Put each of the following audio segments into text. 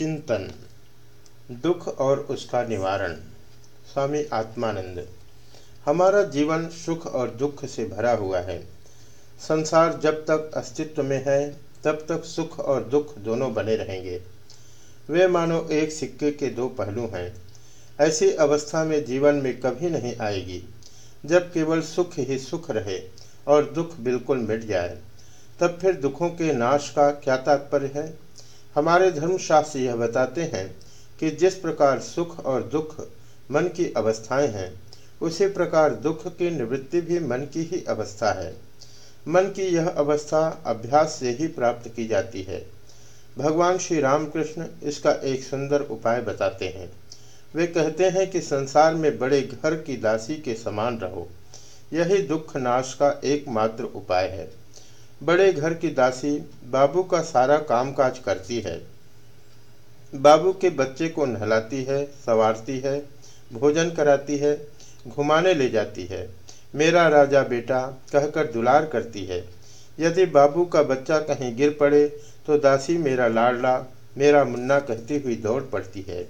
चिंतन, दुख और उसका निवारण। स्वामी आत्मानंद, हमारा जीवन सुख और दुख से भरा हुआ है। संसार जब तक अस्तित्व में है, तब तक सुख और दुख दोनों बने रहेंगे। वे मानो एक सिक्के के दो पहलू हैं। ऐसी अवस्था में जीवन में कभी नहीं आएगी, जब केवल सुख ही सुख रहे और दुख बिल्कुल मिट जाए। तब फिर दुखों के नाश का क्या तात्पर्य है? हमारे धर्मशास्त्र यह बताते हैं कि जिस प्रकार सुख और दुख मन की अवस्थाएँ हैं, उसी प्रकार दुख की निवृत्ति भी मन की ही अवस्था है। मन की यह अवस्था अभ्यास से ही प्राप्त की जाती है। भगवान श्री रामकृष्ण इसका एक सुंदर उपाय बताते हैं। वे कहते हैं कि संसार में बड़े घर की दासी के समान रहो। यही दुख नाश का एकमात्र उपाय है। बड़े घर की दासी बाबू का सारा कामकाज करती है। बाबू के बच्चे को नहलाती है, संवारती है, भोजन कराती है, घुमाने ले जाती है। मेरा राजा बेटा कहकर दुलार करती है। यदि बाबू का बच्चा कहीं गिर पड़े तो दासी मेरा लाडला, मेरा मुन्ना कहती हुई दौड़ पड़ती है।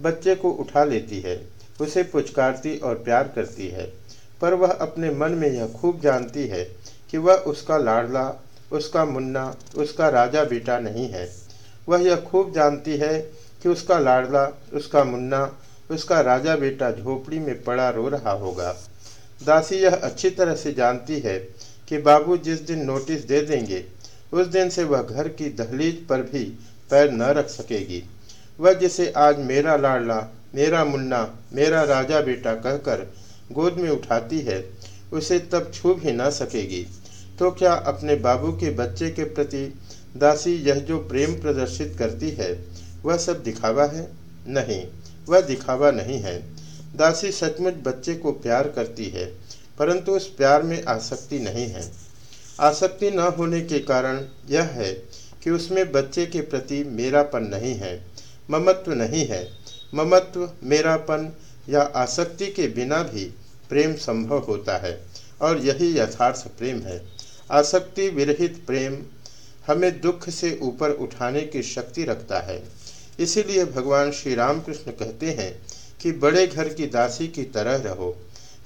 बच्चे को उठा लेती है, उसे पुचकारती और प्यार करती है। पर वह अपने मन में यह खूब जानती है कि वह उसका लाडला, उसका मुन्ना, उसका राजा बेटा नहीं है। वह यह खूब जानती है कि उसका लाडला, उसका मुन्ना, उसका राजा बेटा झोपड़ी में पड़ा रो रहा होगा। दासी यह अच्छी तरह से जानती है कि बाबू जिस दिन नोटिस दे देंगे, उस दिन से वह घर की दहलीज पर भी पैर न रख सकेगी। वह जिसे आज मेरा लाडला, मेरा मुन्ना, मेरा राजा बेटा कहकर गोद में उठाती है उसे तब छू भी ना सकेगी। तो क्या अपने बाबू के बच्चे के प्रति दासी यह जो प्रेम प्रदर्शित करती है, वह सब दिखावा है? नहीं, वह दिखावा नहीं है। दासी सचमुच बच्चे को प्यार करती है, परंतु उस प्यार में आसक्ति नहीं है। आसक्ति न होने के कारण यह है कि उसमें बच्चे के प्रति मेरापन नहीं है, ममत्व नहीं है। ममत्व, मेरापन या आसक्ति के बिना भी प्रेम संभव होता है। और यही यथार्थ प्रेम है। आसक्ति, विरहित प्रेम हमें दुख से ऊपर उठाने की शक्ति रखता है। इसीलिए भगवान श्री रामकृष्ण कहते हैं कि बड़े घर की दासी की तरह रहो।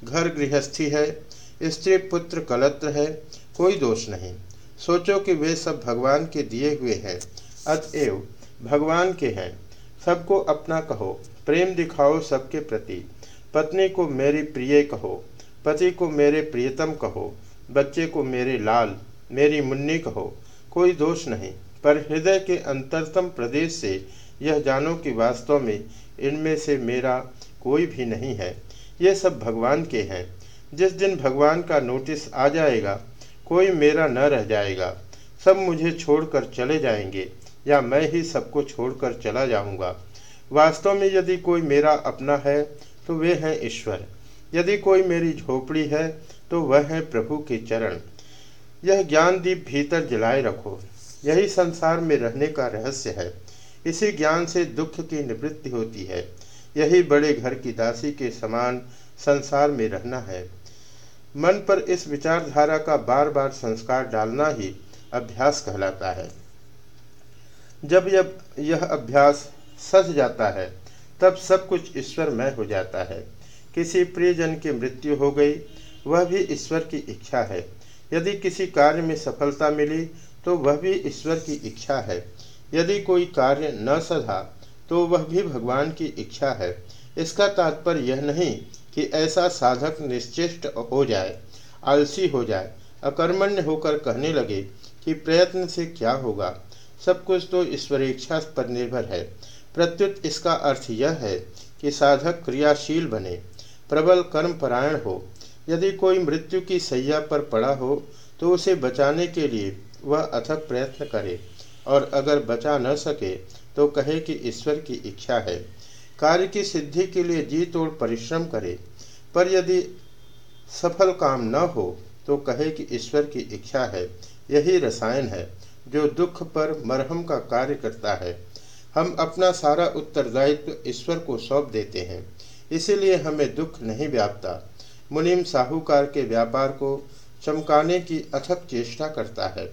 घर गृहस्थी है, स्त्री पुत्र कलत्र है, कोई दोष नहीं। सोचो कि वे सब भगवान के दिए हुए हैं। अतएव भगवान के हैं। सबको अपना कहो, प्रेम दिखाओ सबके प्रति। पत्नी को मेरी प्रिय कहो। पति को मेरे प्रियतम कहो, बच्चे को मेरे लाल, मेरी मुन्नी कहो, कोई दोष नहीं। पर हृदय के अंतरतम प्रदेश से यह जानो कि वास्तव में इनमें से मेरा कोई भी नहीं है। ये सब भगवान के हैं। जिस दिन भगवान का नोटिस आ जाएगा, कोई मेरा न रह जाएगा। सब मुझे छोड़कर चले जाएँगे, या मैं ही सबको छोड़कर चला जाऊँगा। वास्तव में यदि कोई मेरा अपना है तो वे हैं ईश्वर। यदि कोई मेरी झोपड़ी है तो वह है प्रभु के चरण। यह ज्ञान दीप भीतर जलाए रखो। यही संसार में रहने का रहस्य है। इसी ज्ञान से दुख की निवृत्ति होती है। यही बड़े घर की दासी के समान संसार में रहना है। मन पर इस विचारधारा का बार बार संस्कार डालना ही अभ्यास कहलाता है। जब यह अभ्यास सज जाता है, तब सब कुछ ईश्वरमय हो जाता है। किसी प्रियजन की मृत्यु हो गई, वह भी ईश्वर की इच्छा है। यदि किसी कार्य में सफलता मिली तो वह भी ईश्वर की इच्छा है। यदि कोई कार्य न सधा तो वह भी भगवान की इच्छा है। इसका तात्पर्य यह नहीं कि ऐसा साधक निश्चिष्ट हो जाए, आलसी हो जाए, अकर्मण्य होकर कहने लगे कि प्रयत्न से क्या होगा। सब कुछ तो ईश्वरेच्छा पर निर्भर है। प्रत्युत इसका अर्थ यह है कि साधक क्रियाशील बने। प्रबल कर्म परायण हो। यदि कोई मृत्यु की सैया पर पड़ा हो तो उसे बचाने के लिए वह अथक प्रयत्न करे, और अगर बचा न सके तो कहे कि ईश्वर की इच्छा है। कार्य की सिद्धि के लिए जी तोड़ परिश्रम करे, पर यदि सफल काम न हो तो कहे कि ईश्वर की इच्छा है। यही रसायन है, जो दुख पर मरहम का कार्य करता है। हम अपना सारा उत्तरदायित्व ईश्वर को सौंप देते हैं। इसीलिए हमें दुख नहीं व्यापता। मुनिम साहूकार के व्यापार को चमकाने की अथक चेष्टा करता है।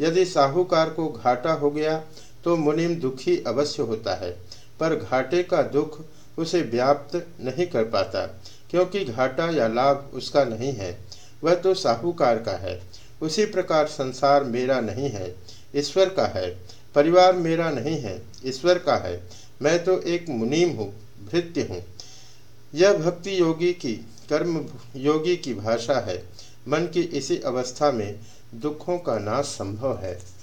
यदि साहूकार को घाटा हो गया तो मुनिम दुखी अवश्य होता है, पर घाटे का दुख उसे व्याप्त नहीं कर पाता, क्योंकि घाटा या लाभ उसका नहीं है, वह तो साहूकार का है। उसी प्रकार संसार मेरा नहीं है, ईश्वर का है। परिवार मेरा नहीं है, ईश्वर का है। मैं तो एक मुनीम हूँ, भृत्य हूँ। यह भक्ति योगी की, कर्म योगी की भाषा है। मन की इसी अवस्था में दुखों का नाश संभव है।